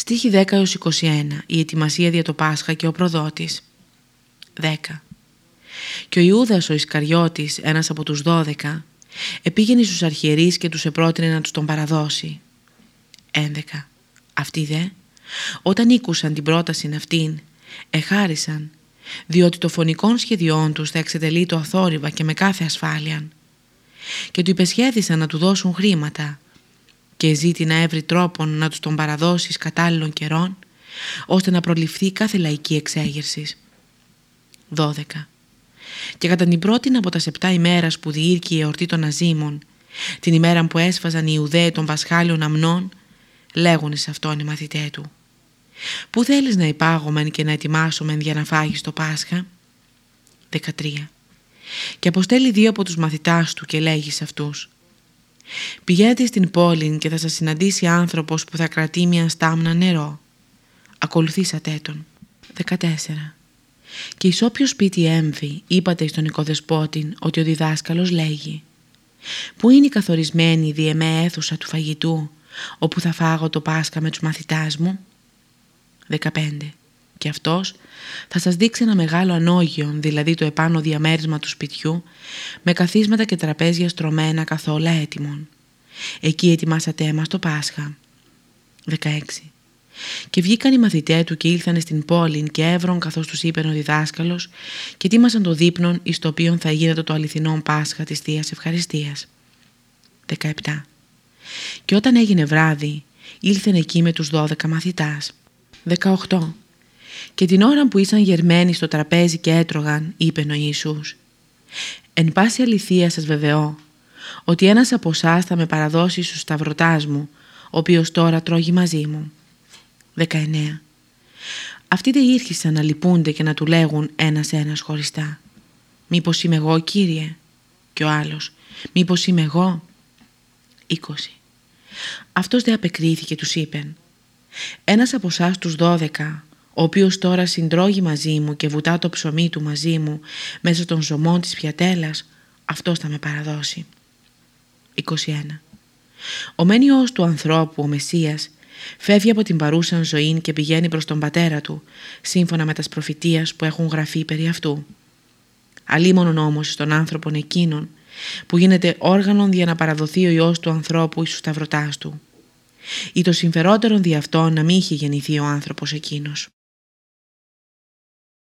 Στίχη 10 έως 21. Η ετοιμασία για το Πάσχα και ο προδότης. 10. Και ο Ιούδας ο Ισκαριώτης, ένας από τους 12, επήγαινε στους αρχιερείς και τους επρότεινε να τους τον παραδώσει. 11. Αυτοί δε, όταν ήκουσαν την πρόταση αυτήν, εχάρισαν, διότι το φωνικό σχεδιών τους θα εξετελεί το αθόρυβα και με κάθε ασφάλεια. Και του υπεσχέδησαν να του δώσουν χρήματα, και ζήτη να έβρει τρόπον να τους τον παραδώσεις κατάλληλων καιρών, ώστε να προληφθεί κάθε λαϊκή εξέγερσης. 12. Και κατά την πρώτη από τα σεπτά ημέρας που διήρκει η εορτή των Αζήμων, την ημέρα που έσφαζαν οι Ιουδαίοι των Πασχάλιων αμνών, λέγουν σε αυτόν οι μαθητέ του. Πού θέλεις να υπάγομεν και να ετοιμάσομεν για να φάγεις το Πάσχα; 13. Και αποστέλει δύο από τους μαθητάς του και λέγει σε αυτούς Πηγαίνετε στην πόλη και θα σας συναντήσει άνθρωπος που θα κρατεί μια στάμνα νερό. Ακολουθήσατε τον. 14. Και εις όποιο σπίτι έμβει, είπατε στον οικοδεσπότην ότι ο διδάσκαλος λέγει «Πού είναι η καθορισμένη διεμέ αίθουσα του φαγητού, όπου θα φάγω το Πάσχα με τους μαθητάς μου» 15. Και αυτός θα σας δείξει ένα μεγάλο ανώγιο, δηλαδή το επάνω διαμέρισμα του σπιτιού, με καθίσματα και τραπέζια στρωμένα καθόλου έτοιμων. Εκεί ετοιμάσατε αίμα το Πάσχα. 16. Και βγήκαν οι μαθητές του και ήλθαν στην πόλη και έβρον καθώς τους είπε ο διδάσκαλος και ετοίμασαν το δείπνον εις το οποίο θα γίνεται το αληθινό Πάσχα της Θείας Ευχαριστίας. 17. Και όταν έγινε βράδυ, ήλθεν εκεί με τους 12 μαθητάς. 18. Και την ώρα που ήσαν γερμένοι στο τραπέζι και έτρωγαν, είπε ο Ιησούς, «Εν πάση αληθεία σας βεβαιώ, ότι ένας από εσάς θα με παραδώσει στους σταυρωτάς μου, ο οποίος τώρα τρώγει μαζί μου». 19. Αυτοί δεν ήρχισαν να λυπούνται και να του λέγουν ένας-ένας χωριστά. «Μήπως είμαι εγώ, Κύριε» και ο άλλος «Μήπως είμαι εγώ» 20. Αυτός δεν απεκρίθηκε τους είπεν «Ένας από εσάς τους δώδεκα ο οποίος τώρα συντρώγει μαζί μου και βουτά το ψωμί του μαζί μου μέσα των ζωμών της πιατέλας, αυτός θα με παραδώσει. 21. Ο μένιος του ανθρώπου, ο Μεσσίας, φεύγει από την παρούσα ζωή και πηγαίνει προς τον πατέρα του, σύμφωνα με τας προφητείας που έχουν γραφεί περί αυτού. Αλίμονον όμως στον άνθρωπον εκείνον, που γίνεται όργανον για να παραδοθεί ο Υιός του ανθρώπου εις τους σταυρωτάς του. Ή το συμφερότερον δι' αυτό να μην είχε γεννηθεί ο άνθρωπος εκείνος.